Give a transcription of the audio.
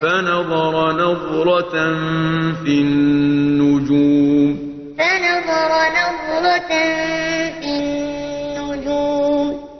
فَنَظَرَ نَظْرَةً فِي النُّجُومِ فَنَظَرَ نَظْرَةً